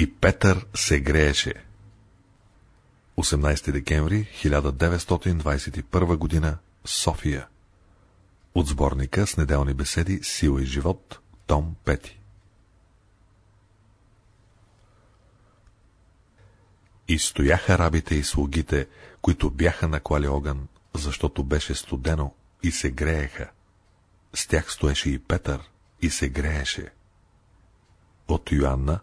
И Петър се грееше. 18 декември 1921 година София От сборника с неделни беседи Сила и живот Том 5 И стояха рабите и слугите, които бяха наклали огън, защото беше студено и се грееха. С тях стоеше и Петър и се грееше. От Йоанна,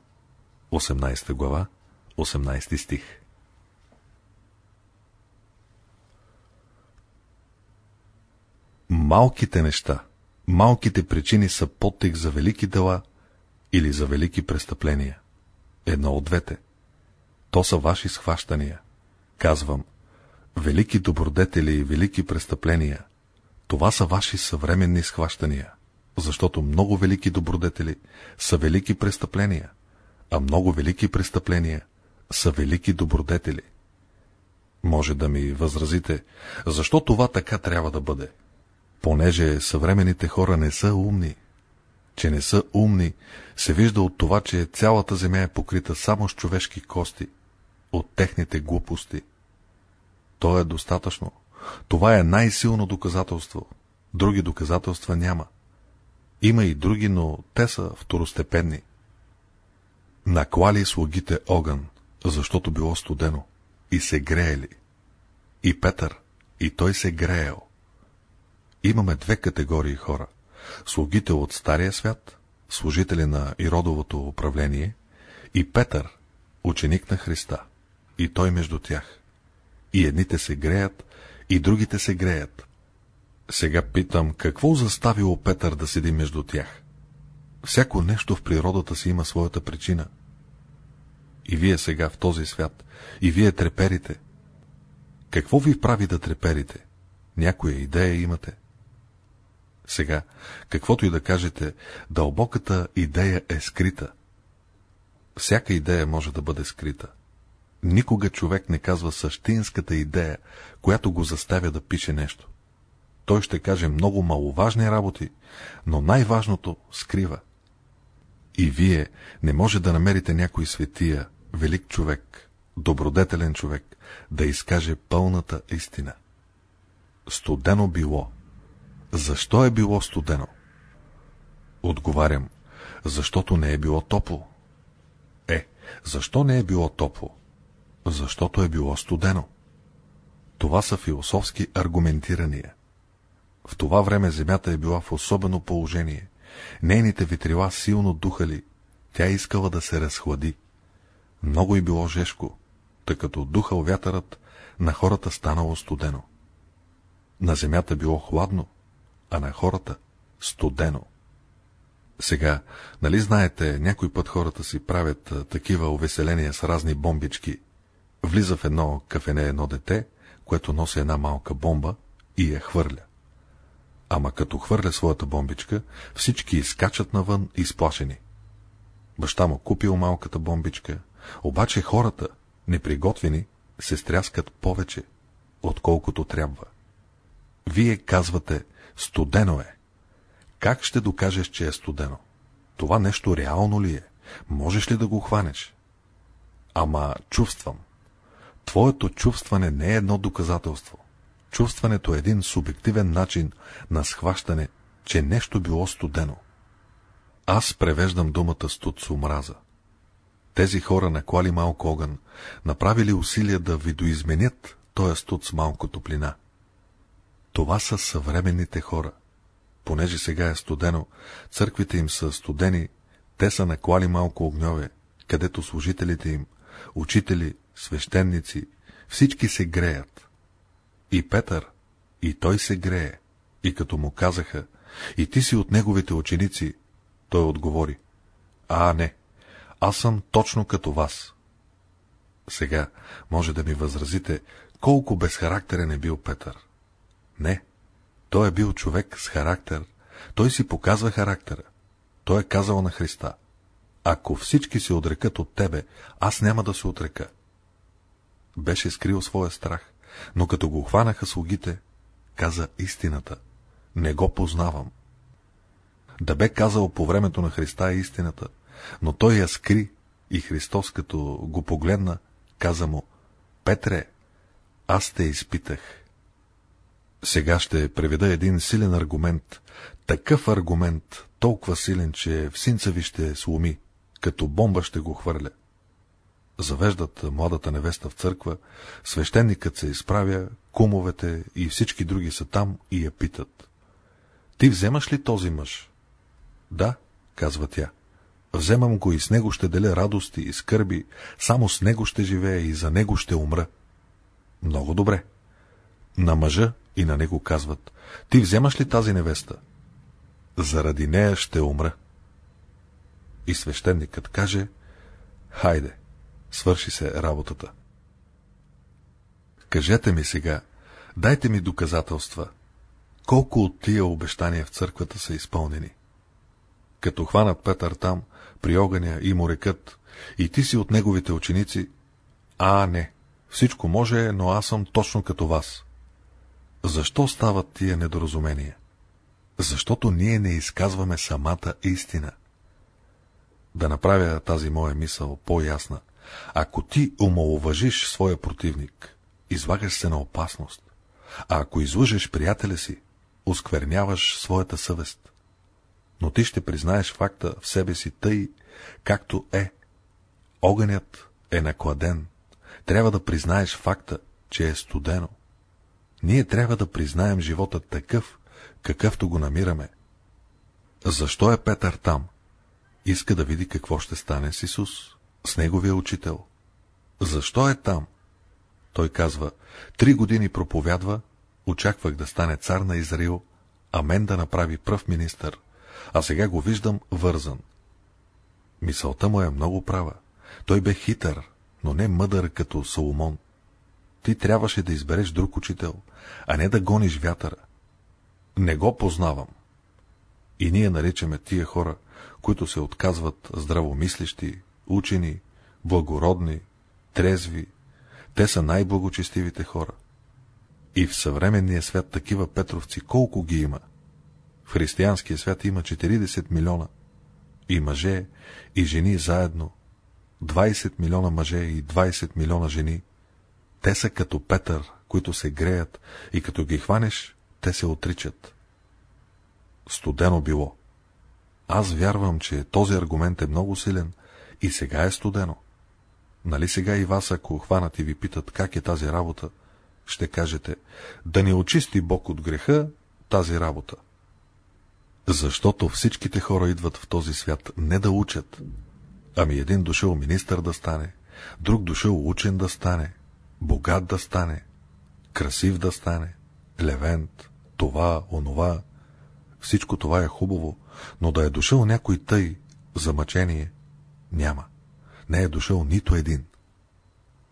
18 глава, 18 стих Малките неща, малките причини са подтик за велики дела или за велики престъпления. Едно от двете. То са ваши схващания. Казвам, велики добродетели и велики престъпления. Това са ваши съвременни схващания, защото много велики добродетели са велики престъпления, а много велики престъпления са велики добродетели. Може да ми възразите, защо това така трябва да бъде? Понеже съвременните хора не са умни. Че не са умни, се вижда от това, че цялата земя е покрита само с човешки кости, от техните глупости. То е достатъчно. Това е най-силно доказателство. Други доказателства няма. Има и други, но те са второстепенни. Наклали слугите огън, защото било студено, и се греели. И Петър, и той се греел. Имаме две категории хора. Слугите от Стария свят, служители на Иродовото управление, и Петър, ученик на Христа, и той между тях. И едните се греят, и другите се греят. Сега питам, какво заставило Петър да седи между тях? Всяко нещо в природата си има своята причина. И вие сега в този свят, и вие треперите. Какво ви прави да треперите? Някоя идея имате. Сега, каквото и да кажете, дълбоката идея е скрита. Всяка идея може да бъде скрита. Никога човек не казва същинската идея, която го заставя да пише нещо. Той ще каже много маловажни работи, но най-важното скрива. И вие не може да намерите някой светия, велик човек, добродетелен човек, да изкаже пълната истина. Студено било. Защо е било студено? Отговарям, защото не е било топло. Е, защо не е било топло? Защото е било студено. Това са философски аргументирания. В това време земята е била в особено положение. Нейните витрила силно духали. Тя искала да се разхлади. Много и било жешко, тъй като духал вятърът, на хората станало студено. На земята било хладно, а на хората студено. Сега, нали знаете, някой път хората си правят такива увеселения с разни бомбички. Влиза в едно кафене едно дете, което носи една малка бомба и я хвърля. Ама като хвърля своята бомбичка, всички изкачат навън изплашени. Баща му купил малката бомбичка, обаче хората, неприготвени, се стряскат повече, отколкото трябва. Вие казвате, студено е. Как ще докажеш, че е студено? Това нещо реално ли е? Можеш ли да го хванеш? Ама чувствам. Твоето чувстване не е едно доказателство. Чувстването е един субективен начин на схващане, че нещо било студено. Аз превеждам думата студ с омраза. Тези хора наклали малко огън, направили усилия да видоизменят този студ с малко топлина. Това са съвременните хора. Понеже сега е студено, църквите им са студени, те са наклали малко огньове, където служителите им, учители, свещеници, всички се греят. И Петър, и той се грее, и като му казаха, и ти си от неговите ученици, той отговори, а не, аз съм точно като вас. Сега може да ми възразите, колко безхарактерен е бил Петър. Не, той е бил човек с характер, той си показва характера. Той е казал на Христа, ако всички се отрекат от тебе, аз няма да се отрека. Беше скрил своя страх, но като го хванаха слугите, каза истината. Не го познавам. Да бе казал по времето на Христа истината, но той я скри, И Христос, като го погледна, каза му, Петре, аз те изпитах. Сега ще преведа един силен аргумент, такъв аргумент, толкова силен, че в синца ви ще сломи, като бомба ще го хвърля. Завеждат младата невеста в църква, свещеникът се изправя, кумовете и всички други са там и я питат. Ти вземаш ли този мъж? Да, казва тя. Вземам го и с него ще деля радости и скърби, само с него ще живея и за него ще умра. Много добре. На мъжа и на него казват, ти вземаш ли тази невеста? Заради нея ще умра. И свещеникът каже, хайде, свърши се работата. Кажете ми сега, дайте ми доказателства, колко от тия обещания в църквата са изпълнени. Като хванат Петър там, при огъня и му рекат, и ти си от неговите ученици, а не, всичко може, но аз съм точно като вас. Защо стават тия недоразумения? Защото ние не изказваме самата истина. Да направя тази моя мисъл по-ясна. Ако ти омалуважиш своя противник, излагаш се на опасност. А ако излъжеш приятеля си, оскверняваш своята съвест. Но ти ще признаеш факта в себе си тъй, както е. Огънят е накладен. Трябва да признаеш факта, че е студено. Ние трябва да признаем живота такъв, какъвто го намираме. Защо е Петър там? Иска да види какво ще стане с Исус, с неговия учител. Защо е там? Той казва, три години проповядва, очаквах да стане цар на Израил, а мен да направи пръв министър, а сега го виждам вързан. Мисълта му е много права. Той бе хитър, но не мъдър като Соломон. Ти трябваше да избереш друг учител, а не да гониш вятъра. Не го познавам. И ние наричаме тия хора, които се отказват здравомислещи, учени, благородни, трезви. Те са най-благочестивите хора. И в съвременния свят такива петровци колко ги има? В християнския свят има 40 милиона. И мъже, и жени заедно. 20 милиона мъже и 20 милиона жени. Те са като Петър, които се греят и като ги хванеш, те се отричат. Студено било. Аз вярвам, че този аргумент е много силен и сега е студено. Нали сега и вас, ако хванат и ви питат как е тази работа, ще кажете, да не очисти Бог от греха тази работа. Защото всичките хора идват в този свят не да учат, ами един дошъл министър да стане, друг дошъл учен да стане, богат да стане, красив да стане, левент, това, онова. Всичко това е хубаво, но да е дошъл някой тъй, за мъчение, няма. Не е дошъл нито един.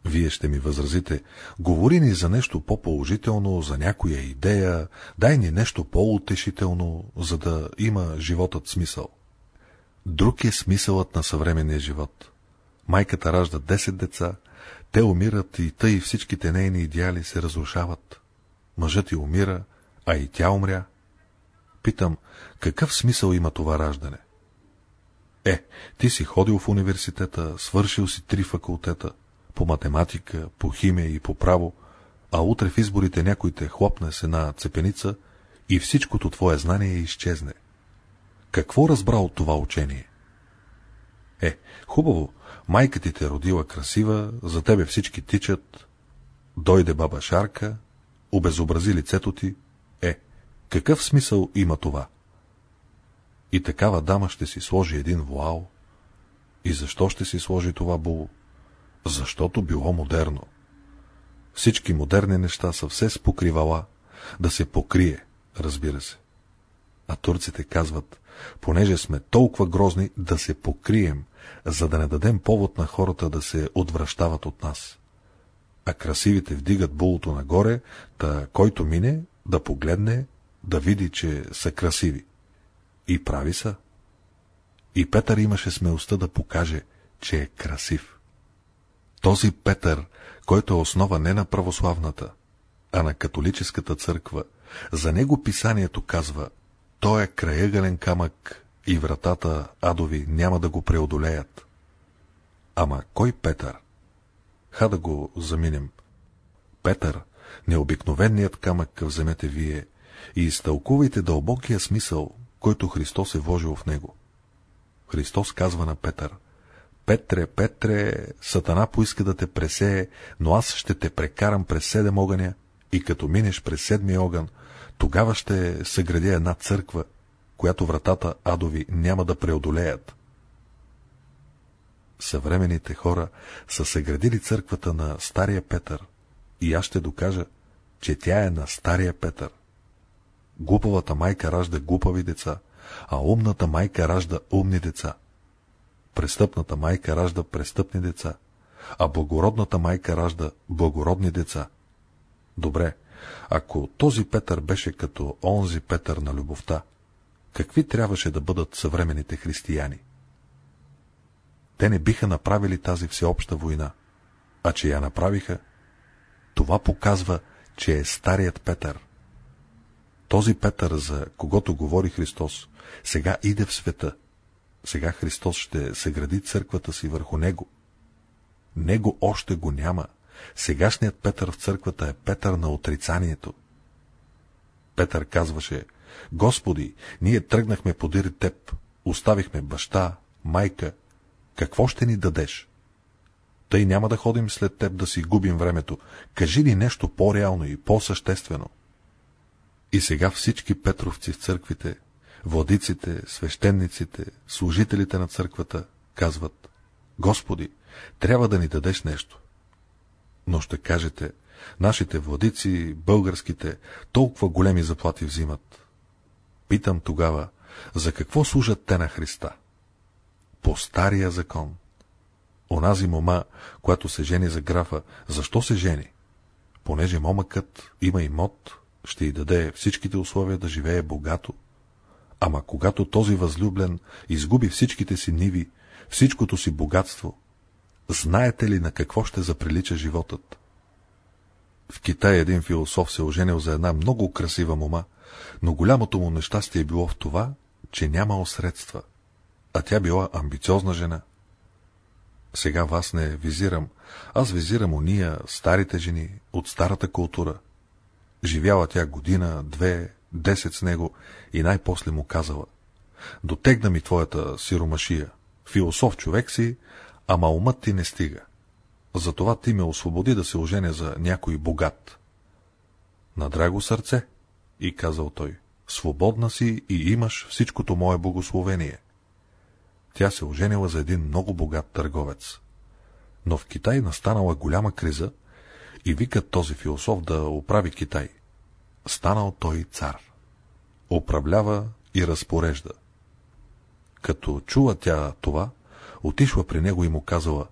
Вие ще ми възразите, говори ни за нещо по-положително, за някоя идея, дай ни нещо по-утешително, за да има животът смисъл. Друг е смисълът на съвременния живот. Майката ражда 10 деца, те умират и тъй всичките нейни идеали се разрушават. Мъжът ти умира, а и тя умря. Питам, какъв смисъл има това раждане? Е, ти си ходил в университета, свършил си три факултета, по математика, по химия и по право, а утре в изборите някой те хлопне с една цепеница и всичкото твое знание изчезне. Какво разбра от това учение? Е, хубаво, майка ти те родила красива, за тебе всички тичат, дойде баба Шарка, обезобрази лицето ти. Е, какъв смисъл има това? И такава дама ще си сложи един вуал. И защо ще си сложи това було? Защото било модерно. Всички модерни неща са все с покривала, да се покрие, разбира се. А турците казват, понеже сме толкова грозни, да се покрием, за да не дадем повод на хората да се отвръщават от нас. А красивите вдигат булото нагоре, та който мине, да погледне, да види, че са красиви. И прави са. И Петър имаше смелостта да покаже, че е красив. Този Петър, който е основа не на православната, а на католическата църква, за него писанието казва, той е краегален камък и вратата адови няма да го преодолеят. Ама кой Петър? Ха да го заминем. Петър, необикновеният камък вземете вие и изтълкувайте дълбокия смисъл, който Христос е вложил в него. Христос казва на Петър, Петре, Петре, Сатана поиска да те пресее, но аз ще те прекарам през седем огъня и като минеш през седми огън, тогава ще съгради една църква, която вратата адови няма да преодолеят. Съвременните хора са съградили църквата на Стария Петър и аз ще докажа, че тя е на Стария Петър. Глупавата майка ражда глупави деца, а умната майка ражда умни деца. Престъпната майка ражда престъпни деца, а благородната майка ражда благородни деца. Добре, ако този Петър беше като онзи Петър на любовта, какви трябваше да бъдат съвременните християни? Те не биха направили тази всеобща война, а че я направиха, това показва, че е старият Петър. Този Петър, за когото говори Христос, сега иде в света. Сега Христос ще съгради църквата си върху него. Него още го няма. Сегашният Петър в църквата е Петър на отрицанието. Петър казваше, Господи, ние тръгнахме подир теб, оставихме баща, майка, какво ще ни дадеш? Тъй няма да ходим след теб да си губим времето. Кажи ни нещо по-реално и по-съществено. И сега всички петровци в църквите, владиците, свещениците, служителите на църквата казват Господи, трябва да ни дадеш нещо. Но ще кажете, нашите владици, българските, толкова големи заплати взимат. Питам тогава, за какво служат те на Христа? По стария закон. Онази мома, която се жени за графа, защо се жени? Понеже момъкът има имот, ще й даде всичките условия да живее богато. Ама когато този възлюблен изгуби всичките си ниви, всичкото си богатство, знаете ли на какво ще заприлича животът? В Китай един философ се оженил за една много красива мома, но голямото му нещастие е било в това, че нямал средства, а тя била амбициозна жена. Сега вас не визирам, аз визирам уния, старите жени, от старата култура. Живяла тя година, две, десет с него и най-после му казала. Дотегна ми твоята сиромашия. Философ човек си, ама умът ти не стига. Затова ти ме освободи да се оженя за някой богат. На драго сърце, и казал той, свободна си и имаш всичкото мое благословение. Тя се оженила за един много богат търговец. Но в Китай настанала голяма криза и викат този философ да оправи Китай. Станал той цар. Управлява и разпорежда. Като чула тя това, отишла при него и му казала,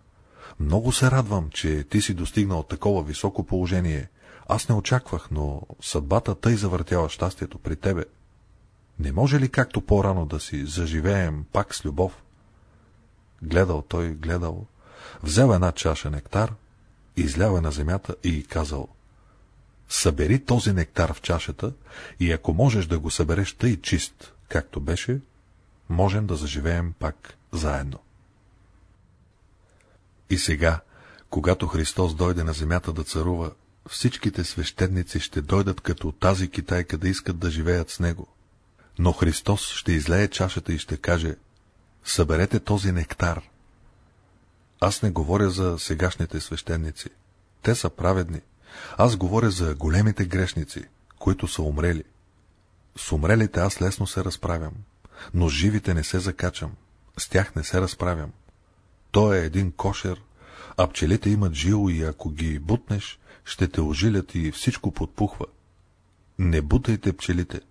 много се радвам, че ти си достигнал такова високо положение. Аз не очаквах, но съдбата тъй завъртяла щастието при тебе. Не може ли както по-рано да си заживеем пак с любов? Гледал той, гледал, взел една чаша нектар, излява на земята и казал Събери този нектар в чашата и ако можеш да го събереш тъй чист, както беше, можем да заживеем пак заедно. И сега, когато Христос дойде на земята да царува, всичките свещеници ще дойдат като тази китайка да искат да живеят с него. Но Христос ще излее чашата и ще каже, съберете този нектар. Аз не говоря за сегашните свещеници. Те са праведни. Аз говоря за големите грешници, които са умрели. С умрелите аз лесно се разправям, но живите не се закачам, с тях не се разправям. Той е един кошер, а пчелите имат жило и ако ги бутнеш, ще те ожилят и всичко подпухва. Не бутайте пчелите.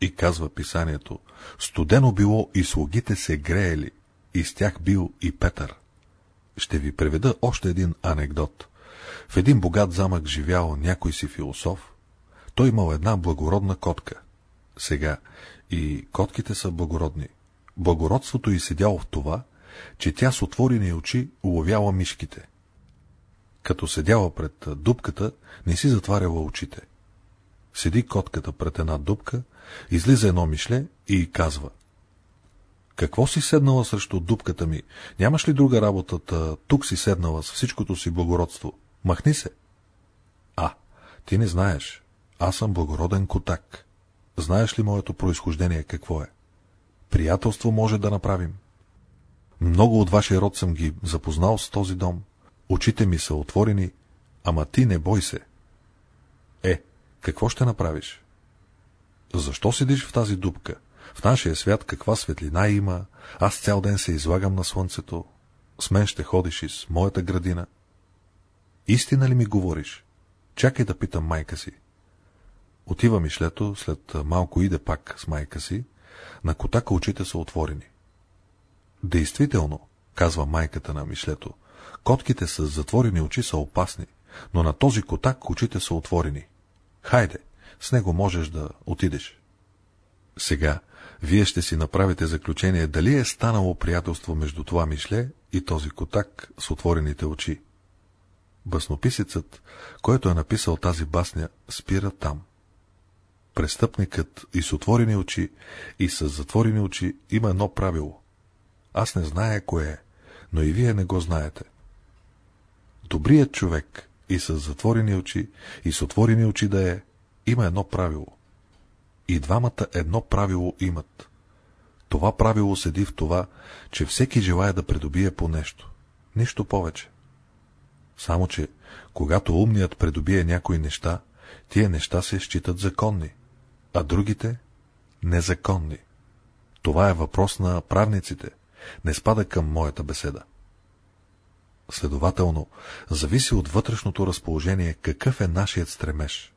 И казва писанието, студено било и слугите се греели, и с тях бил и Петър. Ще ви преведа още един анекдот. В един богат замък живял някой си философ. Той имал една благородна котка. Сега и котките са благородни. Благородството й седяло в това, че тя с отворени очи уловяла мишките. Като седяла пред дупката, не си затваряла очите. Седи котката пред една дупка, излиза едно мишле и казва. Какво си седнала срещу дупката ми? Нямаш ли друга работата? Тук си седнала с всичкото си благородство. Махни се. А, ти не знаеш. Аз съм благороден котак. Знаеш ли моето произхождение какво е? Приятелство може да направим. Много от вашия род съм ги запознал с този дом. Очите ми са отворени, ама ти не бой се. Е, какво ще направиш? Защо седиш в тази дупка? В нашия свят каква светлина има, аз цял ден се излагам на слънцето, с мен ще ходиш из моята градина. Истина ли ми говориш? Чакай да питам майка си. Отива Мишлето, след малко иде пак с майка си, на котака очите са отворени. Действително, казва майката на Мишлето, котките с затворени очи са опасни, но на този котак очите са отворени. Хайде, с него можеш да отидеш. Сега, вие ще си направите заключение дали е станало приятелство между това Мишле и този котак с отворените очи. Баснописецът, който е написал тази басня, спира там. Престъпникът и с отворени очи, и с затворени очи има едно правило. Аз не зная кое е, но и вие не го знаете. Добрият човек и с затворени очи, и с отворени очи да е, има едно правило. И двамата едно правило имат. Това правило седи в това, че всеки желая да придобие по нещо. Нищо повече. Само, че, когато умният придобие някои неща, тия неща се считат законни, а другите — незаконни. Това е въпрос на правниците, не спада към моята беседа. Следователно, зависи от вътрешното разположение какъв е нашият стремеж.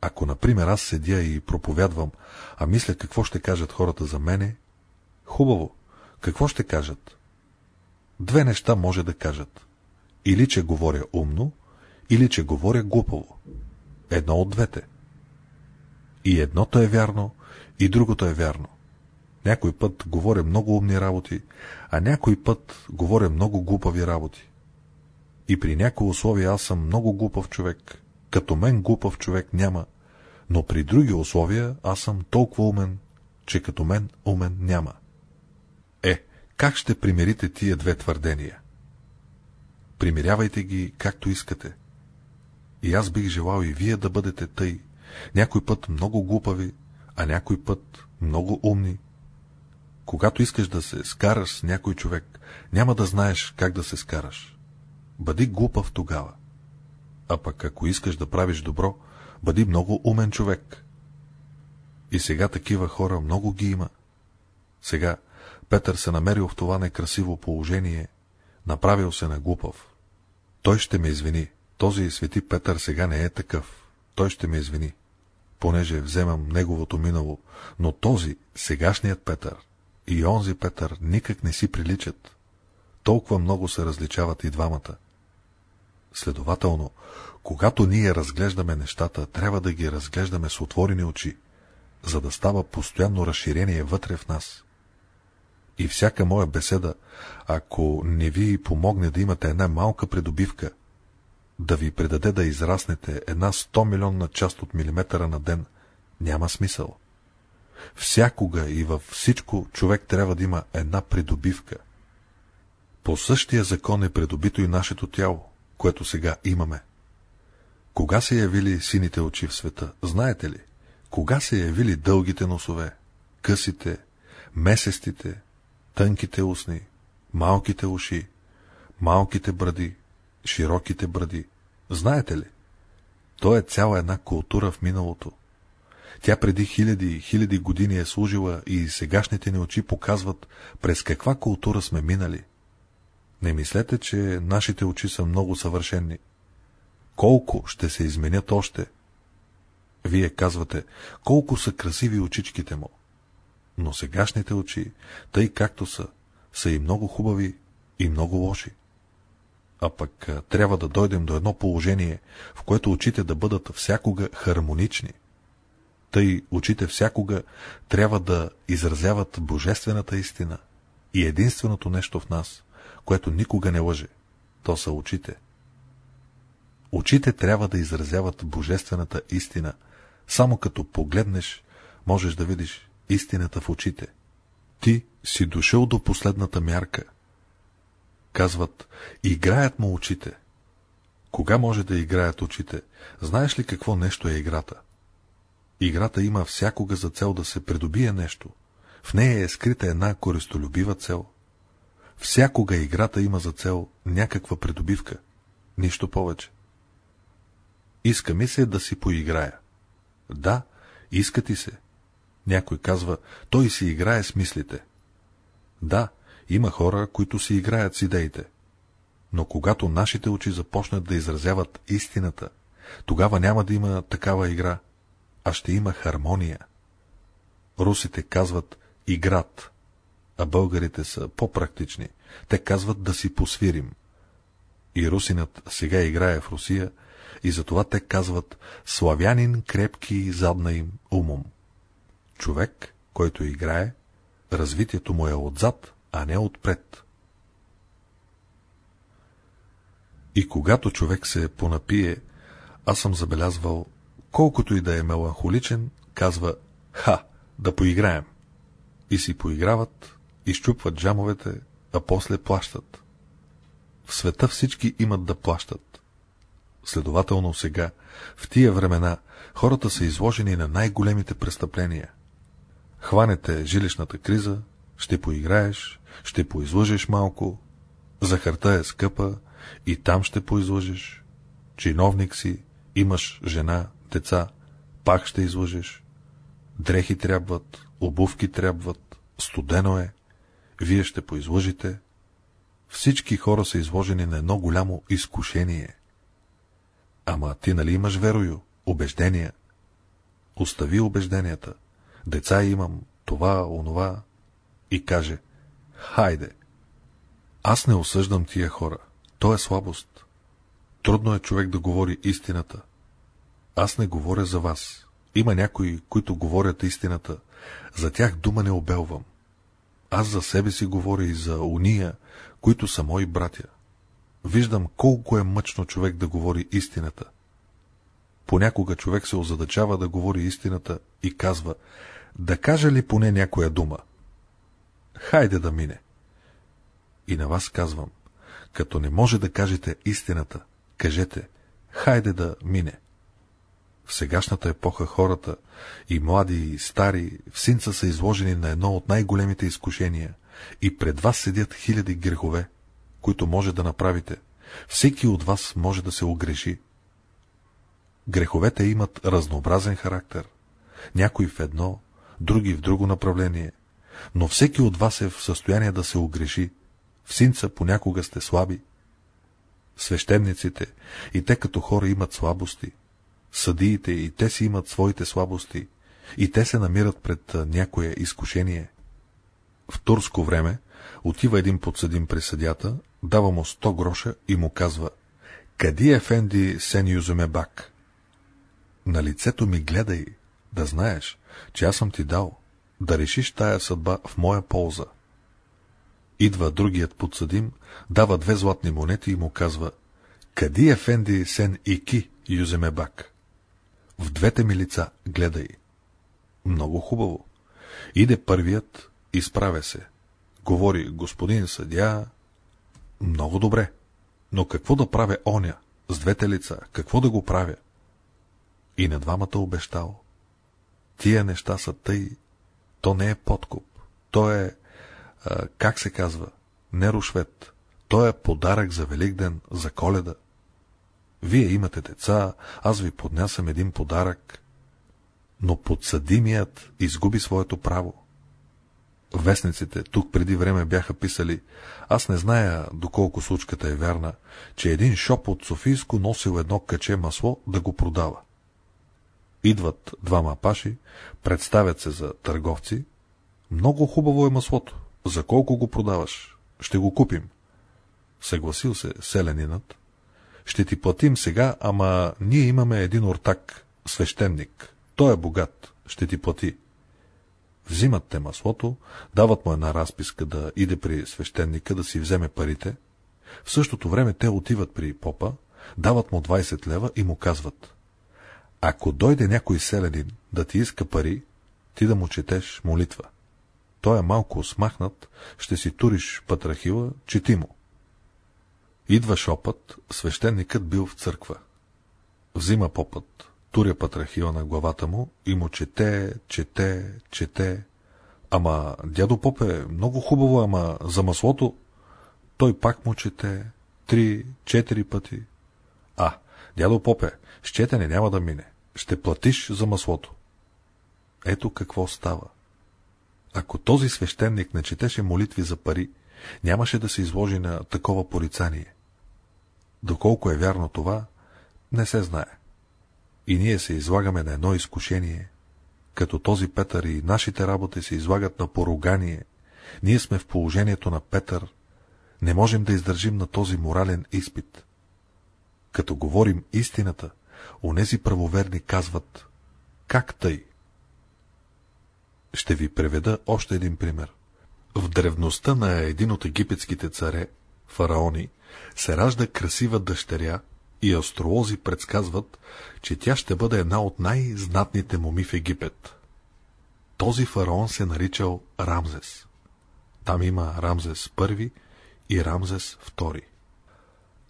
Ако, например, аз седя и проповядвам, а мисля какво ще кажат хората за мене, хубаво, какво ще кажат? Две неща може да кажат. Или, че говоря умно, или, че говоря глупаво. Едно от двете. И едното е вярно, и другото е вярно. Някой път говоря много умни работи, а някой път говоря много глупави работи. И при някои условия аз съм много глупав човек. Като мен глупав човек няма, но при други условия аз съм толкова умен, че като мен умен няма. Е, как ще примирите тия две твърдения? Примирявайте ги както искате. И аз бих желал и вие да бъдете тъй, някой път много глупави, а някой път много умни. Когато искаш да се скараш с някой човек, няма да знаеш как да се скараш. Бъди глупав тогава. А пък ако искаш да правиш добро, бъди много умен човек. И сега такива хора много ги има. Сега Петър се намерил в това некрасиво положение, направил се на глупав. Той ще ме извини. Този свети Петър сега не е такъв. Той ще ме извини, понеже вземам неговото минало, но този, сегашният Петър и онзи Петър никак не си приличат. Толкова много се различават и двамата. Следователно, когато ние разглеждаме нещата, трябва да ги разглеждаме с отворени очи, за да става постоянно разширение вътре в нас. И всяка моя беседа, ако не ви помогне да имате една малка придобивка, да ви предаде да израснете една 100 милионна част от милиметъра на ден, няма смисъл. Всякога и във всичко човек трябва да има една придобивка. По същия закон е придобито и нашето тяло, което сега имаме. Кога се явили сините очи в света, знаете ли? Кога се явили дългите носове, късите, месестите, тънките устни, малките уши, малките бради, широките бради. Знаете ли? То е цяла една култура в миналото. Тя преди хиляди и хиляди години е служила и сегашните ни очи показват през каква култура сме минали. Не мислете, че нашите очи са много съвършенни. Колко ще се изменят още? Вие казвате, колко са красиви очичките му. Но сегашните очи, тъй както са, са и много хубави, и много лоши. А пък трябва да дойдем до едно положение, в което очите да бъдат всякога хармонични. Тъй очите всякога трябва да изразяват божествената истина и единственото нещо в нас, което никога не лъже, то са очите. Очите трябва да изразяват божествената истина. Само като погледнеш, можеш да видиш истината в очите. Ти си дошъл до последната мярка. Казват, играят му очите. Кога може да играят очите? Знаеш ли какво нещо е играта? Играта има всякога за цел да се придобие нещо. В нея е скрита една користолюбива цел. Всякога играта има за цел някаква придобивка. Нищо повече. Иска ми се да си поиграя. Да, иска ти се. Някой казва, той си играе с мислите. Да, има хора, които си играят с идеите. Но когато нашите очи започнат да изразяват истината, тогава няма да има такава игра, а ще има хармония. Русите казват играт, а българите са по-практични. Те казват да си посвирим. И русинът сега играе в Русия, и затова те казват славянин крепки задна им умом. Човек, който играе, развитието му е отзад, а не отпред. И когато човек се понапие, аз съм забелязвал, колкото и да е меланхоличен, казва «Ха, да поиграем!» И си поиграват, изчупват джамовете, а после плащат. В света всички имат да плащат. Следователно сега, в тия времена, хората са изложени на най-големите престъпления. Хванете жилищната криза, ще поиграеш, ще поизлъжеш малко, захарта е скъпа и там ще поизлъжеш. Чиновник си, имаш жена, деца, пак ще излъжеш. Дрехи трябват, обувки трябват, студено е, вие ще поизлъжите. Всички хора са изложени на едно голямо изкушение. Ама ти нали имаш верою, убеждения? Остави убежденията. Деца имам, това, онова. И каже, хайде. Аз не осъждам тия хора. То е слабост. Трудно е човек да говори истината. Аз не говоря за вас. Има някои, които говорят истината. За тях дума не обелвам. Аз за себе си говоря и за уния, които са мои братя. Виждам колко е мъчно човек да говори истината. Понякога човек се озадачава да говори истината и казва, да каже ли поне някоя дума? Хайде да мине. И на вас казвам, като не може да кажете истината, кажете, хайде да мине. В сегашната епоха хората, и млади, и стари, в синца са изложени на едно от най-големите изкушения, и пред вас седят хиляди грехове, които може да направите. Всеки от вас може да се огреши. Греховете имат разнообразен характер. Някои в едно, други в друго направление. Но всеки от вас е в състояние да се огреши. В синца понякога сте слаби. Свещениците и те като хора имат слабости. Съдиите и те си имат своите слабости. И те се намират пред някое изкушение. В турско време отива един подсъдим при съдята, дава му 100 гроша и му казва «Къди е Фенди Сен Юзуме Бак?» На лицето ми гледай, да знаеш, че аз съм ти дал, да решиш тая съдба в моя полза. Идва другият подсъдим, дава две златни монети и му казва «Къди е Фенди Сен Ики Юземе Бак?» В двете ми лица гледай. Много хубаво. Иде първият, изправя се. Говори господин съдя. Много добре. Но какво да правя оня, с двете лица, какво да го правя? И на двамата обещал. Тия неща са тъй, то не е подкуп, то е, а, как се казва, не рушвет, то е подарък за Великден, за коледа. Вие имате деца, аз ви поднясам един подарък, но подсъдимият изгуби своето право. Вестниците тук преди време бяха писали, аз не зная доколко случката е вярна, че един шоп от Софийско носил едно каче масло да го продава. Идват двама паши, представят се за търговци. Много хубаво е маслото. За колко го продаваш? Ще го купим. Съгласил се селянинът. Ще ти платим сега, ама ние имаме един ортак, свещеник. Той е богат, ще ти плати. Взимат те маслото, дават му една разписка да иде при свещеника да си вземе парите. В същото време те отиват при попа, дават му 20 лева и му казват ако дойде някой селянин да ти иска пари, ти да му четеш молитва. той е малко смахнат, ще си туриш патрахила, чети му. Идва шопът, свещеникът бил в църква. Взима попът, туря патрахила на главата му и му чете, чете, чете. Ама, дядо Попе, много хубаво, ама за маслото... Той пак му чете, три, четири пъти. А, дядо Попе, с четене няма да мине. Ще платиш за маслото. Ето какво става. Ако този свещеник не четеше молитви за пари, нямаше да се изложи на такова порицание. Доколко е вярно това, не се знае. И ние се излагаме на едно изкушение, като този Петър и нашите работи се излагат на поругание. Ние сме в положението на Петър, не можем да издържим на този морален изпит. Като говорим истината, онези правоверни казват, как тъй? Ще ви преведа още един пример. В древността на един от египетските царе, фараони, се ражда красива дъщеря и астролози предсказват, че тя ще бъде една от най-знатните моми в Египет. Този фараон се наричал Рамзес. Там има Рамзес I и Рамзес II.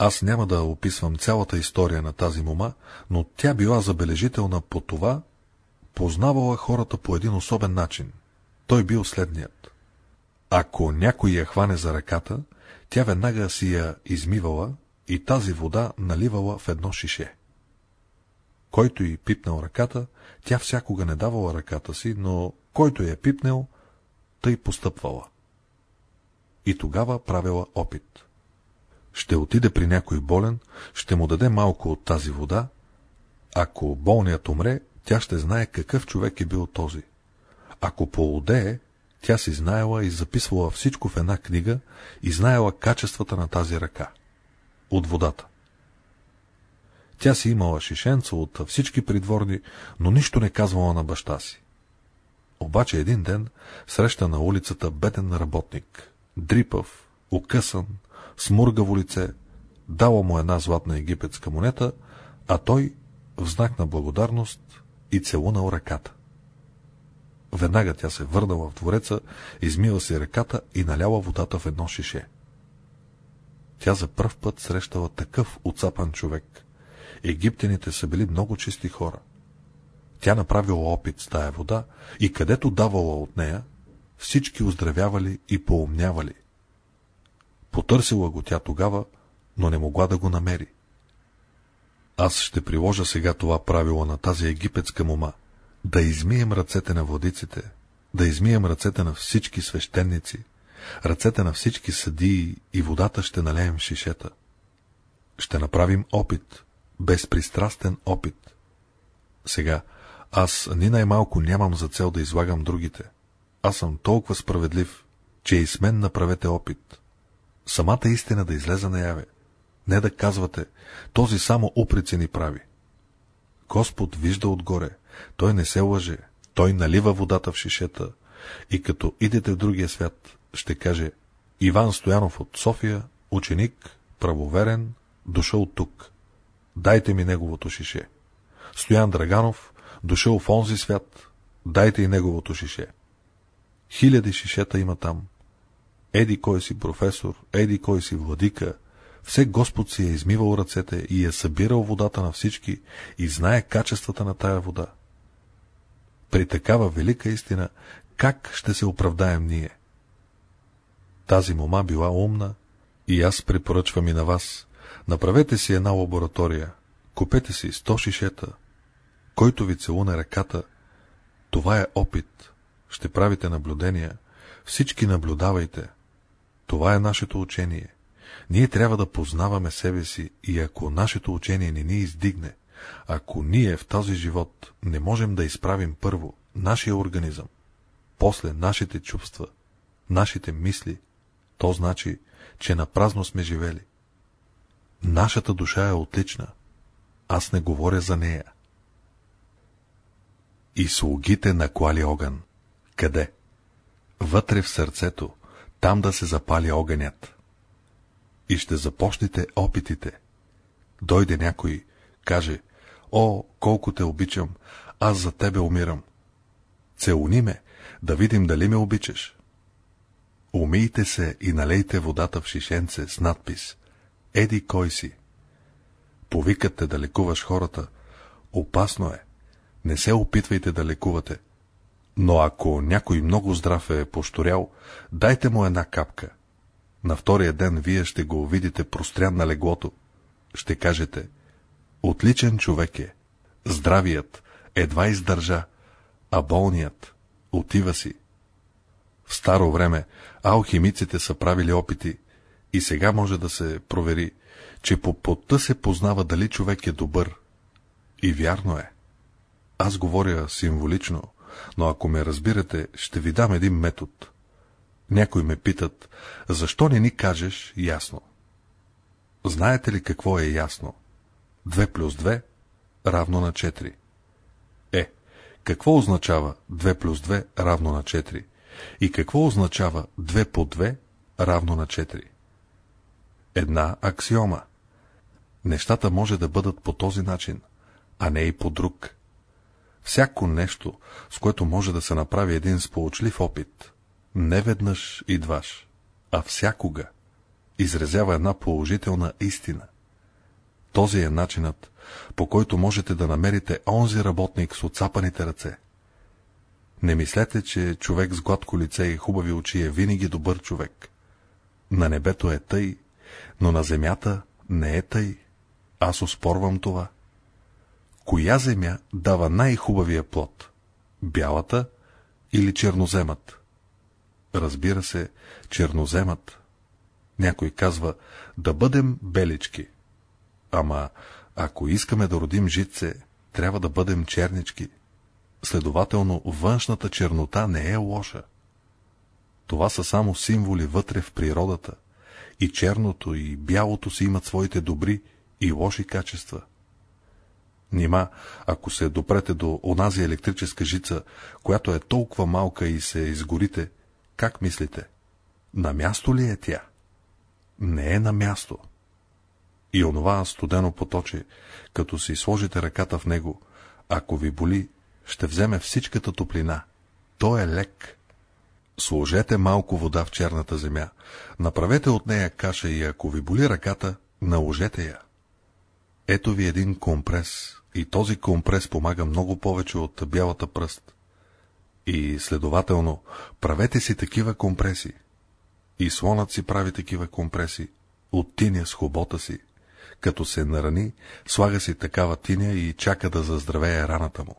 Аз няма да описвам цялата история на тази мома, но тя била забележителна по това, познавала хората по един особен начин. Той бил следният. Ако някой я хване за ръката, тя веднага си я измивала и тази вода наливала в едно шише. Който й пипнал ръката, тя всякога не давала ръката си, но който я пипнал, тъй постъпвала. И тогава правила опит. Ще отиде при някой болен, ще му даде малко от тази вода, ако болният умре, тя ще знае какъв човек е бил този. Ако поудее, тя си знаела и записвала всичко в една книга и знаела качествата на тази ръка. От водата. Тя си имала шишенца от всички придворни, но нищо не казвала на баща си. Обаче един ден среща на улицата беден работник, дрипав, укъсан, с мургаво лице, дала му една златна египетска монета, а той, в знак на благодарност, и целунал ръката. Веднага тя се върнала в двореца, измила си ръката и наляла водата в едно шише. Тя за пръв път срещала такъв отцапан човек. Египтяните са били много чисти хора. Тя направила опит с тая вода и където давала от нея, всички оздравявали и поумнявали. Потърсила го тя тогава, но не могла да го намери. Аз ще приложа сега това правило на тази египетска мома, да измием ръцете на владиците, да измием ръцете на всички свещеници, ръцете на всички съдии и водата ще налеем шишета. Ще направим опит, безпристрастен опит. Сега, аз ни най-малко нямам за цел да излагам другите. Аз съм толкова справедлив, че и с мен направете опит. Самата истина да излезе наяве. Не да казвате, този само упреци ни прави. Господ вижда отгоре, той не се лъже, той налива водата в шишета и като идете в другия свят, ще каже Иван Стоянов от София, ученик, правоверен, дошъл тук. Дайте ми неговото шише. Стоян Драганов, дошъл в онзи свят, дайте и неговото шише. Хиляди шишета има там. Еди кой си професор, еди кой си владика, все Господ си е измивал ръцете и е събирал водата на всички и знае качествата на тая вода. При такава велика истина, как ще се оправдаем ние? Тази мома била умна и аз препоръчвам и на вас. Направете си една лаборатория, купете си сто шишета, който ви целуне ръката. Това е опит. Ще правите наблюдения. Всички наблюдавайте. Това е нашето учение. Ние трябва да познаваме себе си и ако нашето учение не ни издигне, ако ние в този живот не можем да изправим първо нашия организъм, после нашите чувства, нашите мисли, то значи, че на празно сме живели. Нашата душа е отлична. Аз не говоря за нея. И слугите наклали огън. Къде? Вътре в сърцето, там да се запали огънят и ще започнете опитите. Дойде някой, каже, о, колко те обичам, аз за тебе умирам. Целуни ме, да видим дали ме обичаш. Умийте се и налейте водата в шишенце с надпис Еди кой си. Повикат те да лекуваш хората. Опасно е. Не се опитвайте да лекувате. Но ако някой много здрав е пошторял, дайте му една капка. На втория ден вие ще го видите прострян на леглото. Ще кажете, отличен човек е. Здравият едва издържа, а болният отива си. В старо време алхимиците са правили опити и сега може да се провери, че по потта се познава дали човек е добър. И вярно е. Аз говоря символично, но ако ме разбирате, ще ви дам един метод. Някои ме питат, защо не ни кажеш ясно? Знаете ли какво е ясно? 2 плюс 2 равно на 4. Е, какво означава 2 плюс 2 равно на 4? И какво означава 2 по 2 равно на 4? Една аксиома. Нещата може да бъдат по този начин, а не и по друг. Всяко нещо, с което може да се направи един сполучлив опит, не веднъж и дваш, а всякога, изразява една положителна истина. Този е начинът, по който можете да намерите онзи работник с отцапаните ръце. Не мислете, че човек с гладко лице и хубави очи е винаги добър човек. На небето е тъй, но на земята не е тъй. Аз оспорвам това. Коя земя дава най-хубавия плод? Бялата или черноземът? Разбира се, черноземът. Някой казва, да бъдем белички. Ама, ако искаме да родим житце, трябва да бъдем чернички. Следователно, външната чернота не е лоша. Това са само символи вътре в природата. И черното, и бялото си имат своите добри и лоши качества. Нима, ако се допрете до онази електрическа жица, която е толкова малка и се изгорите, как мислите? На място ли е тя? Не е на място. И онова студено поточе, като си сложите ръката в него, ако ви боли, ще вземе всичката топлина. То е лек. Сложете малко вода в черната земя, направете от нея каша и ако ви боли ръката, наложете я. Ето ви един компрес, и този компрес помага много повече от бялата пръст. И, следователно, правете си такива компреси. И слонът си прави такива компреси, от с хобота си. Като се нарани, слага си такава тиня и чака да заздравее раната му.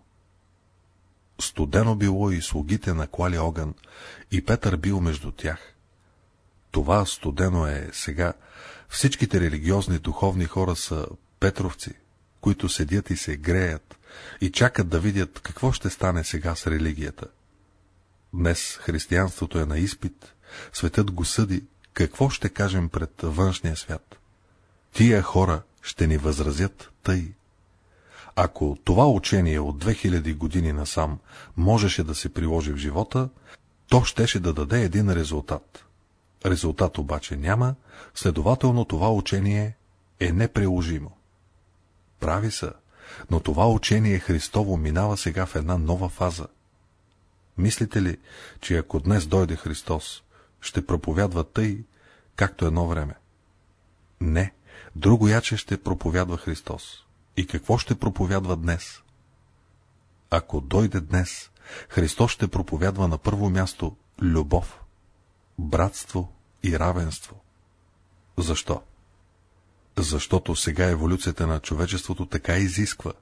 Студено било и слугите наклали огън, и Петър бил между тях. Това студено е сега. Всичките религиозни духовни хора са петровци, които седят и се греят, и чакат да видят какво ще стане сега с религията. Днес християнството е на изпит, светът го съди, какво ще кажем пред външния свят. Тия хора ще ни възразят тъй. Ако това учение от 2000 години насам можеше да се приложи в живота, то щеше да даде един резултат. Резултат обаче няма, следователно това учение е неприложимо. Прави са, но това учение Христово минава сега в една нова фаза. Мислите ли, че ако днес дойде Христос, ще проповядва тъй, както едно време? Не, друго яче ще проповядва Христос. И какво ще проповядва днес? Ако дойде днес, Христос ще проповядва на първо място любов, братство и равенство. Защо? Защото сега еволюцията на човечеството така изисква.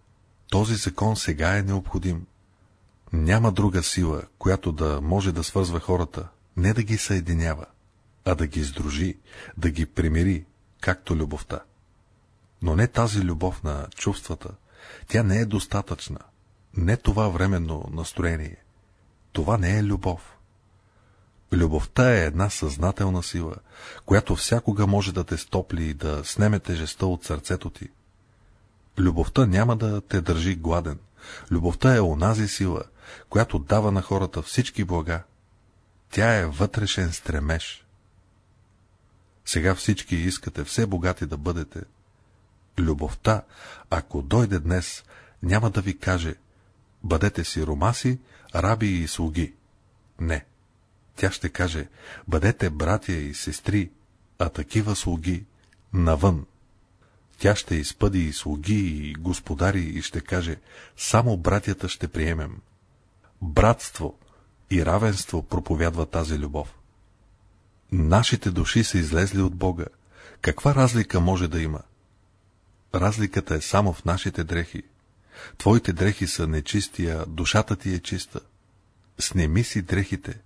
Този закон сега е необходим. Няма друга сила, която да може да свързва хората, не да ги съединява, а да ги сдружи, да ги примири, както любовта. Но не тази любов на чувствата, тя не е достатъчна, не това временно настроение. Това не е любов. Любовта е една съзнателна сила, която всякога може да те стопли и да снеме тежестта от сърцето ти. Любовта няма да те държи гладен. Любовта е онази сила, която дава на хората всички блага. Тя е вътрешен стремеж. Сега всички искате все богати да бъдете. Любовта, ако дойде днес, няма да ви каже, бъдете си ромаси, раби и слуги. Не. Тя ще каже, бъдете братя и сестри, а такива слуги навън. Тя ще изпъди и слуги, и господари, и ще каже, само братята ще приемем. Братство и равенство проповядва тази любов. Нашите души са излезли от Бога. Каква разлика може да има? Разликата е само в нашите дрехи. Твоите дрехи са нечисти, а душата ти е чиста. Снеми си дрехите,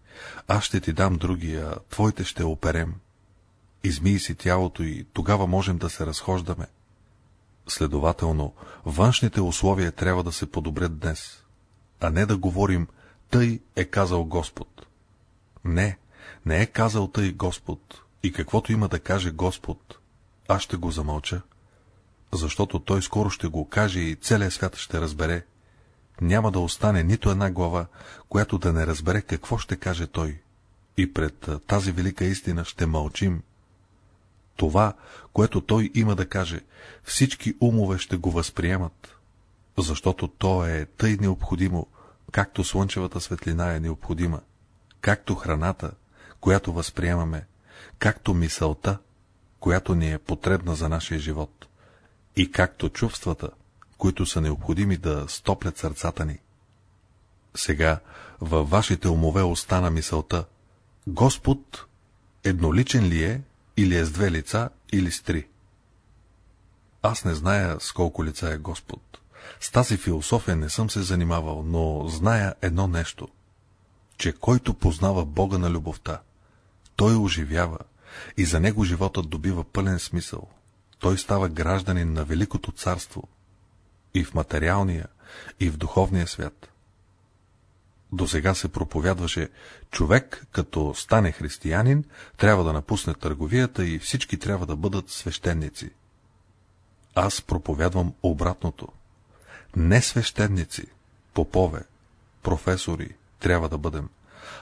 аз ще ти дам други, а твоите ще оперем. Измий си тялото и тогава можем да се разхождаме. Следователно, външните условия трябва да се подобрят днес, а не да говорим «Тъй е казал Господ». Не, не е казал тъй Господ, и каквото има да каже Господ, аз ще го замълча, защото той скоро ще го каже и целият свят ще разбере. Няма да остане нито една глава, която да не разбере какво ще каже той. И пред тази велика истина ще мълчим. Това, което той има да каже, всички умове ще го възприемат, защото то е тъй необходимо, както слънчевата светлина е необходима, както храната, която възприемаме, както мисълта, която ни е потребна за нашия живот, и както чувствата, които са необходими да стоплят сърцата ни. Сега във вашите умове остана мисълта Господ едноличен ли е, или е с две лица, или с три? Аз не зная с колко лица е Господ. С тази философия не съм се занимавал, но зная едно нещо, че който познава Бога на любовта, той оживява и за него животът добива пълен смисъл. Той става гражданин на Великото царство и в материалния, и в духовния свят. До сега се проповядваше, човек, като стане християнин, трябва да напусне търговията и всички трябва да бъдат свещеници. Аз проповядвам обратното. Не свещеници, попове, професори трябва да бъдем,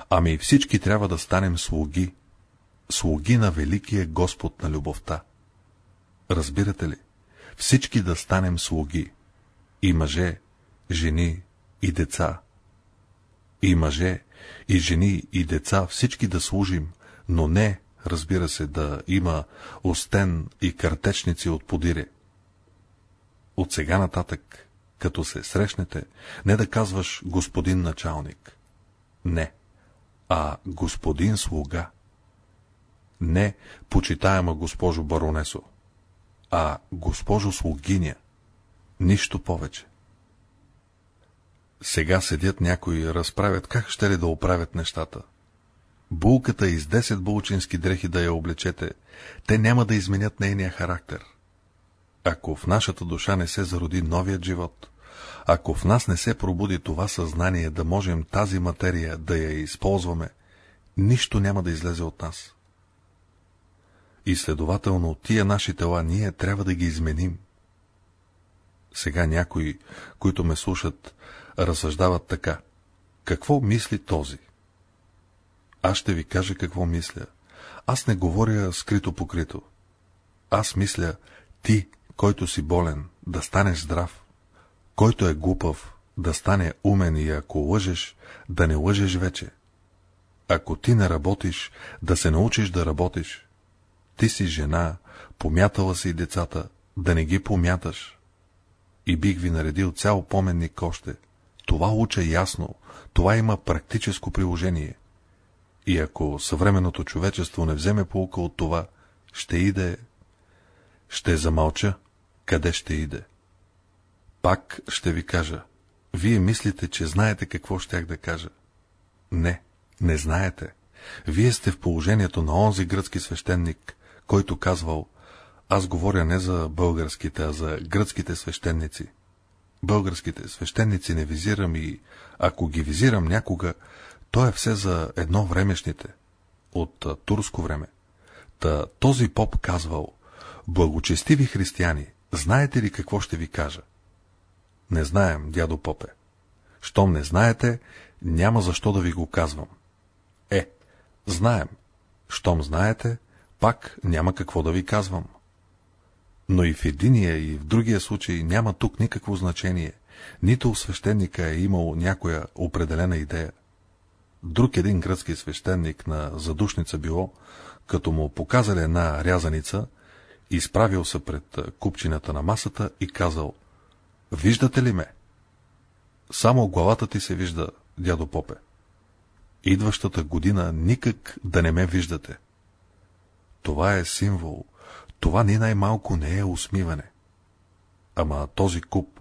ами всички трябва да станем слуги, слуги на Великия Господ на любовта. Разбирате ли? Всички да станем слуги. И мъже, жени и деца. И мъже, и жени, и деца, всички да служим, но не, разбира се, да има остен и картечници от подире. От сега нататък, като се срещнете, не да казваш господин началник. Не, а господин слуга. Не, почитаема госпожо баронесо, а госпожо слугиня. Нищо повече. Сега седят някои и разправят как ще ли да оправят нещата. Булката из 10 булчински дрехи да я облечете, те няма да изменят нейния характер. Ако в нашата душа не се зароди новият живот, ако в нас не се пробуди това съзнание да можем тази материя да я използваме, нищо няма да излезе от нас. И следователно тия наши тела ние трябва да ги изменим. Сега някои, които ме слушат, разсъждават така. Какво мисли този? Аз ще ви кажа какво мисля. Аз не говоря скрито покрито. Аз мисля, ти, който си болен, да станеш здрав. Който е глупав, да стане умен и ако лъжеш, да не лъжеш вече. Ако ти не работиш, да се научиш да работиш. Ти си жена, помятала си децата, да не ги помяташ. И бих ви наредил цял поменник още. Това уча ясно, това има практическо приложение. И ако съвременното човечество не вземе полука от това, ще иде... Ще замълча, къде ще иде. Пак ще ви кажа. Вие мислите, че знаете какво щях да кажа. Не, не знаете. Вие сте в положението на онзи гръцки свещеник, който казвал, аз говоря не за българските, а за гръцките свещеници. Българските свещеници не визирам и, ако ги визирам някога, то е все за едно времешните, от турско време. Та този поп казвал, благочестиви християни, знаете ли какво ще ви кажа? Не знаем, дядо попе. Щом не знаете, няма защо да ви го казвам. Е, знаем. Щом знаете, пак няма какво да ви казвам. Но и в единия и в другия случай няма тук никакво значение. Нито свещеника е имал някоя определена идея. друг един гръцки свещеник на задушница било, като му показали една рязаница, изправил се пред купчината на масата и казал «Виждате ли ме?» Само главата ти се вижда, дядо Попе. Идващата година никак да не ме виждате. Това е символ, това ни най-малко не е усмиване. Ама този куп,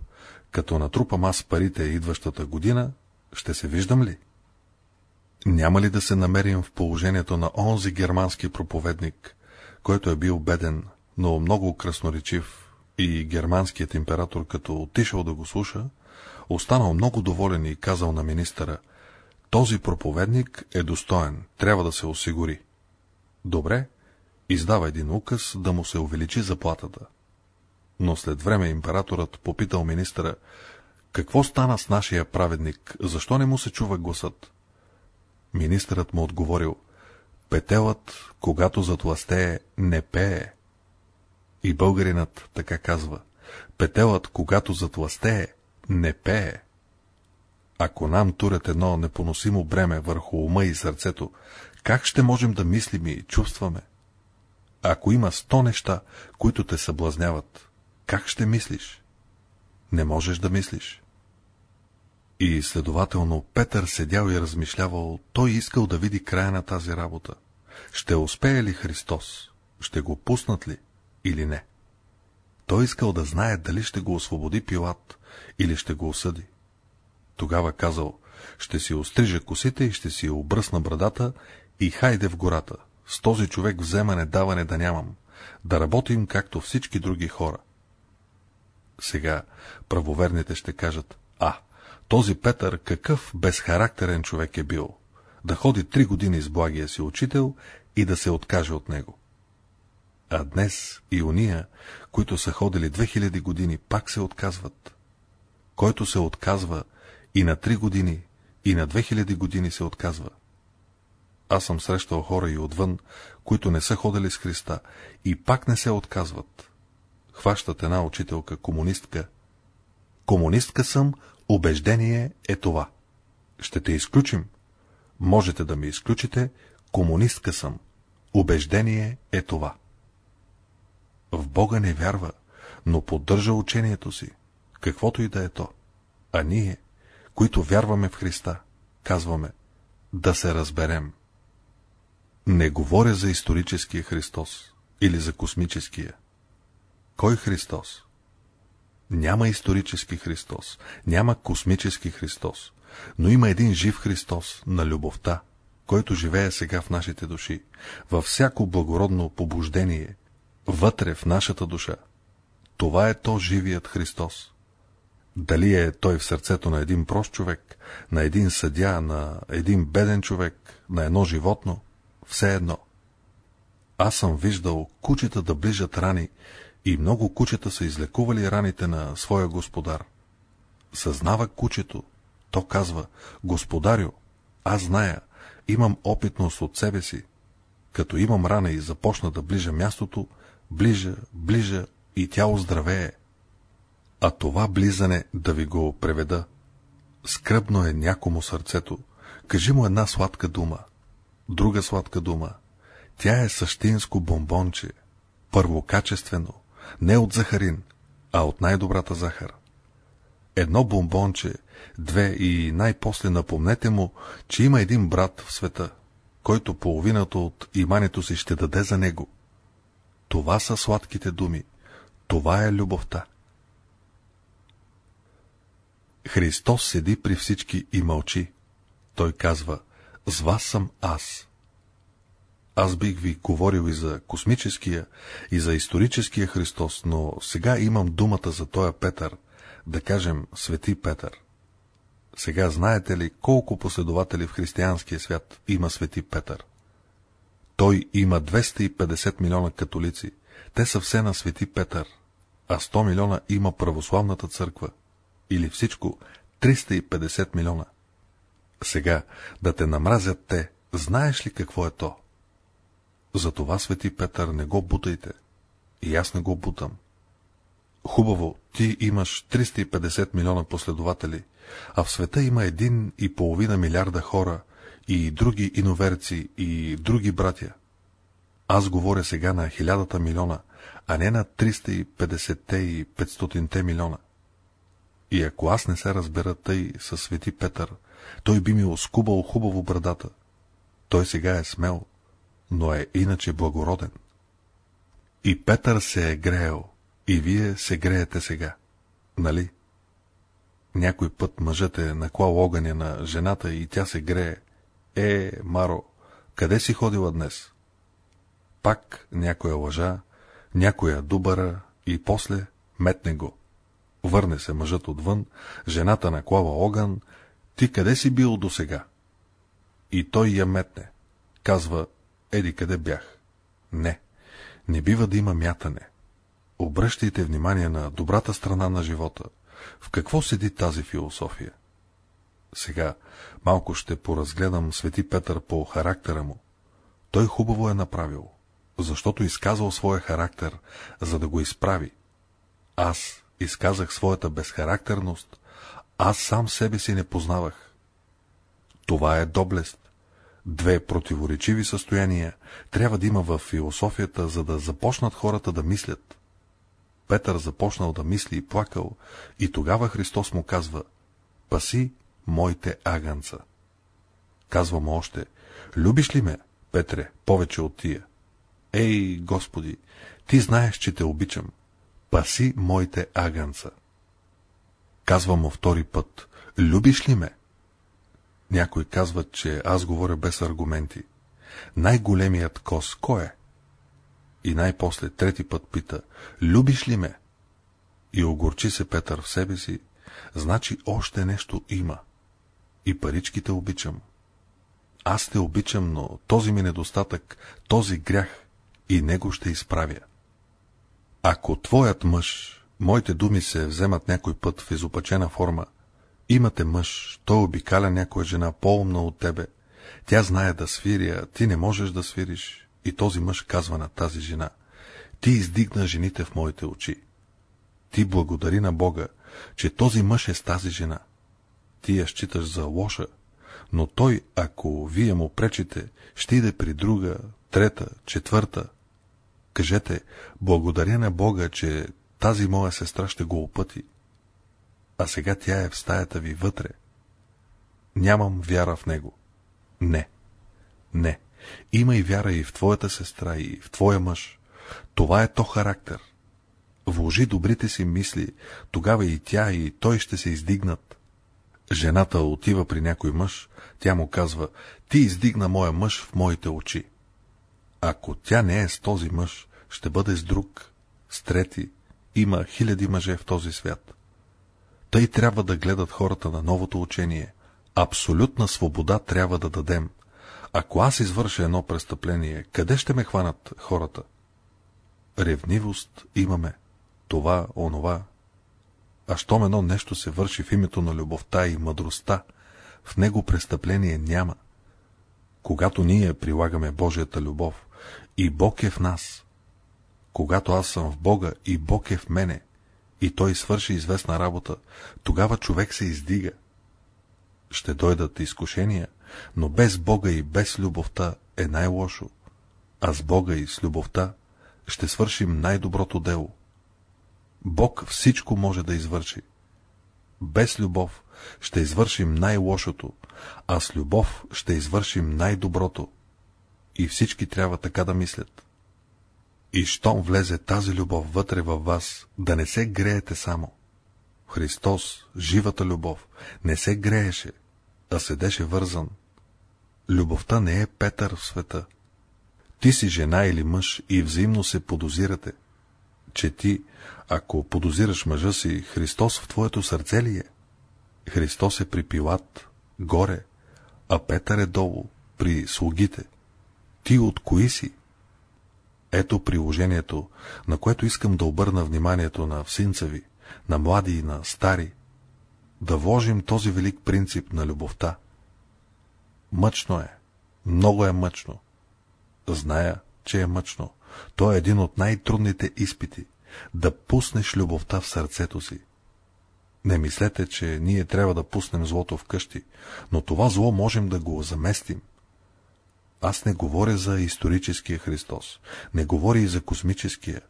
като натрупам аз парите идващата година, ще се виждам ли? Няма ли да се намерим в положението на онзи германски проповедник, който е бил беден, но много красноречив и германският император, като отишъл да го слуша, останал много доволен и казал на министъра, този проповедник е достоен, трябва да се осигури. Добре, издава един указ да му се увеличи заплатата. Но след време императорът попитал министъра, какво стана с нашия праведник, защо не му се чува гласът? Министърът му отговорил, петелът, когато затластее, не пее. И българинът така казва, петелът, когато затластее, не пее. Ако нам турят едно непоносимо бреме върху ума и сърцето, как ще можем да мислим и чувстваме? Ако има сто неща, които те съблазняват, как ще мислиш? Не можеш да мислиш. И следователно Петър седял и размишлявал, той искал да види края на тази работа. Ще успее ли Христос? Ще го пуснат ли? Или не? Той искал да знае дали ще го освободи Пилат или ще го осъди. Тогава казал, ще си острижа косите и ще си обръсна брадата и хайде в гората. С този човек вземане даване да нямам. Да работим както всички други хора. Сега правоверните ще кажат, а, този Петър какъв безхарактерен човек е бил, да ходи три години с благия си учител и да се откаже от него. А днес и уния, които са ходили 2000 години, пак се отказват. Който се отказва и на три години, и на 2000 години се отказва. Аз съм срещал хора и отвън, които не са ходили с Христа и пак не се отказват. Хващат една учителка, комунистка. Комунистка съм, убеждение е това. Ще те изключим. Можете да ме изключите, комунистка съм. Убеждение е това. В Бога не вярва, но поддържа учението си, каквото и да е то. А ние, които вярваме в Христа, казваме да се разберем. Не говоря за историческия Христос или за космическия. Кой Христос? Няма исторически Христос, няма космически Христос, но има един жив Христос на любовта, който живее сега в нашите души, във всяко благородно побуждение, вътре в нашата душа. Това е то живият Христос. Дали е той в сърцето на един прост човек, на един съдя, на един беден човек, на едно животно, все едно. Аз съм виждал кучета да ближат рани и много кучета са излекували раните на своя господар. Съзнава кучето, то казва, господарю, аз зная, имам опитност от себе си. Като имам рана и започна да ближа мястото, ближа, ближа и тя оздравее. А това близане да ви го преведа. Скръбно е някому сърцето. Кажи му една сладка дума. Друга сладка дума. Тя е същинско бомбонче. Първокачествено. Не от захарин, а от най-добрата захар. Едно бомбонче, две и най-после напомнете му, че има един брат в света, който половината от имането си ще даде за него. Това са сладките думи. Това е любовта. Христос седи при всички и мълчи. Той казва, с вас съм аз. Аз бих ви говорил и за космическия, и за историческия Христос, но сега имам думата за тоя Петър, да кажем Свети Петър. Сега знаете ли колко последователи в християнския свят има Свети Петър? Той има 250 милиона католици. Те са все на Свети Петър, а 100 милиона има православната църква или всичко 350 милиона. Сега, да те намразят те, знаеш ли какво е то? Затова, свети Петър, не го бутайте. И аз не го бутам. Хубаво, ти имаш 350 милиона последователи, а в света има един и половина милиарда хора, и други иноверци и други братя. Аз говоря сега на хилядата милиона, а не на 350-те и 500-те милиона. И ако аз не се разбера тъй със свети Петър, той би ми оскубал хубаво брадата. Той сега е смел, но е иначе благороден. И Петър се е греел, и вие се греете сега, нали? Някой път мъжът е наклал огъня на жената и тя се грее. Е, Маро, къде си ходила днес? Пак някоя лъжа, някоя дубара и после метне го. Върне се мъжът отвън, жената наклава огън, ти къде си бил до сега? И той я метне. Казва, еди къде бях. Не, не бива да има мятане. Обръщайте внимание на добрата страна на живота. В какво седи тази философия? Сега малко ще поразгледам свети Петър по характера му. Той хубаво е направил, защото изказал своя характер, за да го изправи. Аз изказах своята безхарактерност, аз сам себе си не познавах. Това е доблест. Две противоречиви състояния трябва да има в философията, за да започнат хората да мислят. Петър започнал да мисли и плакал, и тогава Христос му казва, паси моите аганца. Казва му още, любиш ли ме, Петре, повече от тия? Ей, Господи, ти знаеш, че те обичам. Паси моите аганца. Казва му втори път, любиш ли ме? Някой казват, че аз говоря без аргументи. Най-големият кос кой е? И най-после трети път пита, любиш ли ме? И огорчи се Петър в себе си, значи още нещо има. И паричките обичам. Аз те обичам, но този ми недостатък, този грях, и него ще изправя. Ако твоят мъж, моите думи се вземат някой път в изопачена форма, имате мъж, той обикаля някоя жена по-умна от тебе, тя знае да свири, а ти не можеш да свириш, и този мъж казва на тази жена, ти издигна жените в моите очи. Ти благодари на Бога, че този мъж е с тази жена. Ти я считаш за лоша, но той, ако вие му пречите, ще иде при друга, трета, четвърта. Кажете, благодаря на Бога, че тази моя сестра ще го опъти. А сега тя е в стаята ви вътре. Нямам вяра в него. Не. Не. Има и вяра и в твоята сестра, и в твоя мъж. Това е то характер. Вложи добрите си мисли, тогава и тя, и той ще се издигнат. Жената отива при някой мъж, тя му казва, ти издигна моя мъж в моите очи. Ако тя не е с този мъж, ще бъде с друг, с трети. Има хиляди мъже в този свят. Тъй трябва да гледат хората на новото учение. Абсолютна свобода трябва да дадем. Ако аз извърша едно престъпление, къде ще ме хванат хората? Ревнивост имаме. Това, онова. А щом едно нещо се върши в името на любовта и мъдростта, в него престъпление няма. Когато ние прилагаме Божията любов, и Бог е в нас. Когато аз съм в Бога и Бог е в мене, и Той свърши известна работа, тогава човек се издига. Ще дойдат изкушения, но без Бога и без любовта е най-лошо, а с Бога и с любовта ще свършим най-доброто дело. Бог всичко може да извърши. Без любов ще извършим най-лошото, а с любов ще извършим най-доброто. И всички трябва така да мислят. И щом влезе тази любов вътре във вас, да не се греете само. Христос, живата любов, не се грееше, а седеше вързан. Любовта не е Петър в света. Ти си жена или мъж и взаимно се подозирате, че ти, ако подозираш мъжа си, Христос в твоето сърце ли е? Христос е при Пилат, горе, а Петър е долу, при слугите. Ти от кои си? Ето приложението, на което искам да обърна вниманието на всинца ви, на млади и на стари, да вложим този велик принцип на любовта. Мъчно е, много е мъчно. Зная, че е мъчно. То е един от най-трудните изпити, да пуснеш любовта в сърцето си. Не мислете, че ние трябва да пуснем злото в къщи, но това зло можем да го заместим. Аз не говоря за историческия Христос, не говоря и за космическия,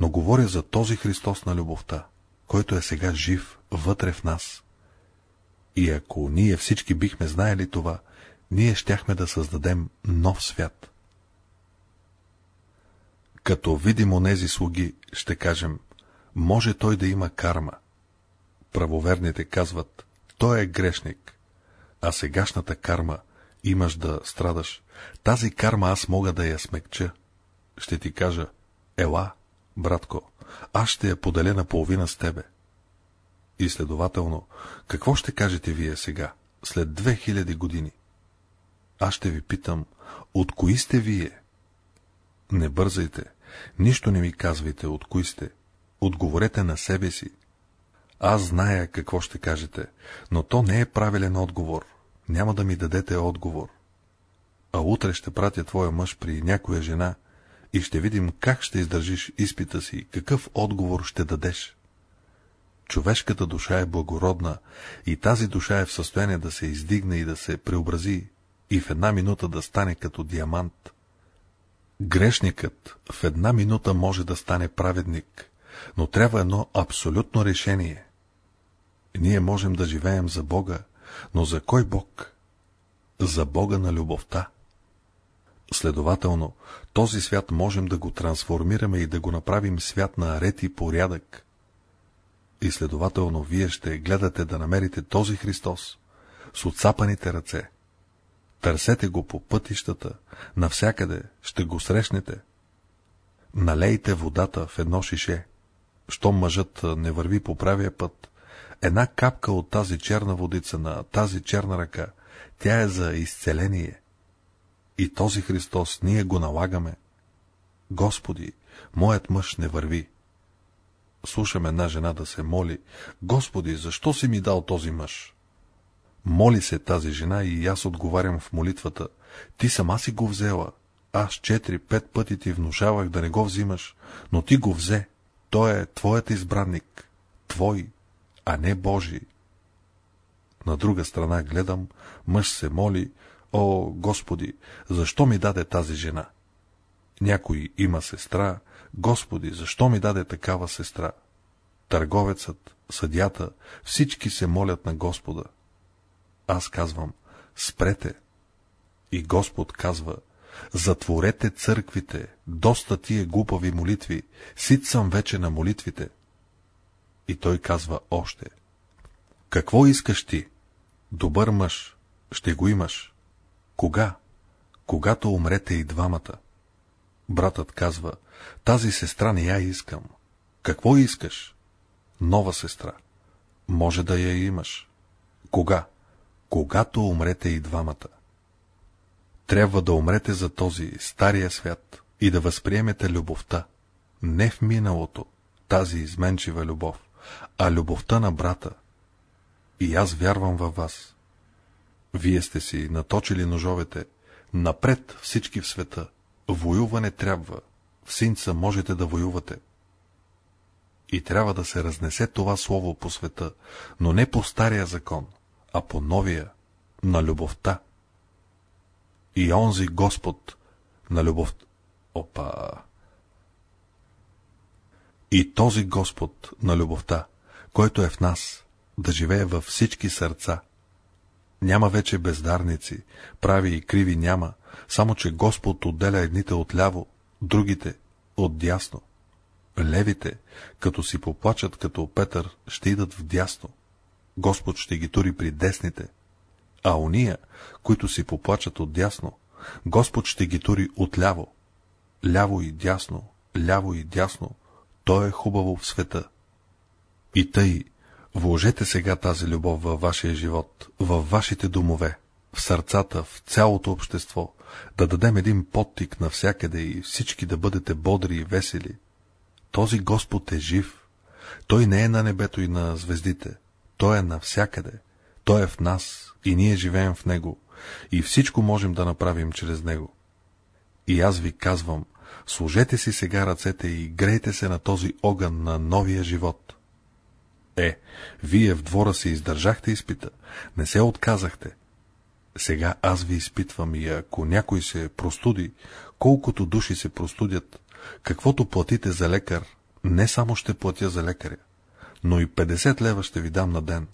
но говоря за този Христос на любовта, който е сега жив вътре в нас. И ако ние всички бихме знаели това, ние щяхме да създадем нов свят. Като видим онези слуги, ще кажем, може той да има карма. Правоверните казват, той е грешник, а сегашната карма имаш да страдаш. Тази карма аз мога да я смекча. Ще ти кажа, ела, братко, аз ще я поделя на половина с тебе. И следователно, какво ще кажете вие сега, след 2000 години? Аз ще ви питам, от кои сте вие? Не бързайте, нищо не ми казвайте, от кои сте. Отговорете на себе си. Аз зная какво ще кажете, но то не е правилен отговор. Няма да ми дадете отговор. А утре ще пратя твоя мъж при някоя жена и ще видим как ще издържиш изпита си, какъв отговор ще дадеш. Човешката душа е благородна и тази душа е в състояние да се издигне и да се преобрази и в една минута да стане като диамант. Грешникът в една минута може да стане праведник, но трябва едно абсолютно решение. Ние можем да живеем за Бога, но за кой Бог? За Бога на любовта. Следователно, този свят можем да го трансформираме и да го направим свят на ред и порядък. И следователно, вие ще гледате да намерите този Христос с отцапаните ръце. Търсете го по пътищата, навсякъде ще го срещнете. Налейте водата в едно шише. Щом мъжът не върви по правия път, една капка от тази черна водица на тази черна ръка, тя е за изцеление. И този Христос ние го налагаме. Господи, моят мъж не върви. Слушам една жена да се моли. Господи, защо си ми дал този мъж? Моли се тази жена и аз отговарям в молитвата. Ти сама си го взела. Аз четири-пет пъти ти внушавах да не го взимаш, но ти го взе. Той е твоят избранник. Твой, а не Божий. На друга страна гледам, мъж се моли, О, Господи, защо ми даде тази жена? Някой има сестра, Господи, защо ми даде такава сестра? Търговецът, съдята, всички се молят на Господа. Аз казвам, спрете. И Господ казва, затворете църквите, доста тия глупави молитви, сит съм вече на молитвите. И той казва още, какво искаш ти? Добър мъж, ще го имаш. Кога? Когато умрете и двамата. Братът казва, тази сестра не я искам. Какво искаш? Нова сестра. Може да я имаш. Кога? Когато умрете и двамата. Трябва да умрете за този стария свят и да възприемете любовта, не в миналото, тази изменчива любов, а любовта на брата. И аз вярвам във вас. Вие сте си наточили ножовете. Напред всички в света. Воюване трябва. В синца можете да воювате. И трябва да се разнесе това слово по света, но не по стария закон, а по новия, на любовта. И онзи Господ на любовта. Опа! И този Господ на любовта, който е в нас, да живее във всички сърца, няма вече бездарници, прави и криви няма, само че Господ отделя едните от ляво, другите от дясно. Левите, като си поплачат като Петър, ще идат в дясно. Господ ще ги тури при десните. А уния, които си поплачат от дясно, Господ ще ги тури от ляво. Ляво и дясно, ляво и дясно, то е хубаво в света. И тъй, Вложете сега тази любов във вашия живот, във вашите домове, в сърцата, в цялото общество, да дадем един подтик навсякъде и всички да бъдете бодри и весели. Този Господ е жив. Той не е на небето и на звездите. Той е навсякъде. Той е в нас и ние живеем в Него. И всичко можем да направим чрез Него. И аз ви казвам, служете си сега ръцете и грейте се на този огън на новия живот. Е, вие в двора си издържахте изпита, не се отказахте. Сега аз ви изпитвам и ако някой се простуди, колкото души се простудят, каквото платите за лекар, не само ще платя за лекаря, но и 50 лева ще ви дам на ден.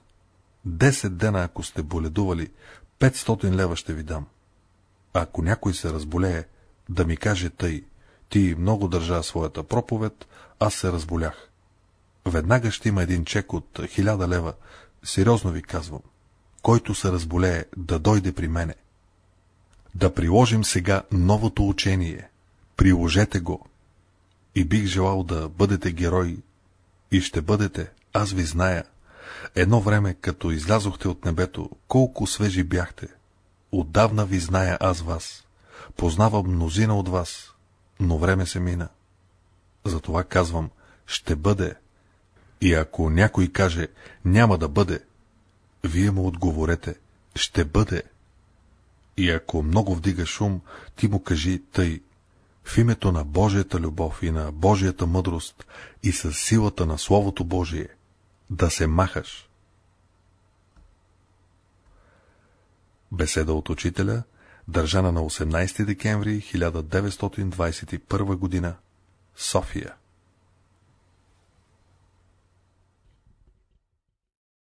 10 дена, ако сте боледували, 500 лева ще ви дам. Ако някой се разболее, да ми каже тъй, ти много държа своята проповед, аз се разболях. Веднага ще има един чек от 1000 лева, сериозно ви казвам, който се разболее да дойде при мене. Да приложим сега новото учение. Приложете го. И бих желал да бъдете герои. И ще бъдете, аз ви зная. Едно време, като излязохте от небето, колко свежи бяхте. Отдавна ви зная аз вас. Познавам мнозина от вас, но време се мина. Затова казвам, ще бъде. И ако някой каже, няма да бъде, вие му отговорете, ще бъде. И ако много вдига шум, ти му кажи тъй, в името на Божията любов и на Божията мъдрост и с силата на Словото Божие, да се махаш. Беседа от учителя, държана на 18 декември 1921 г. София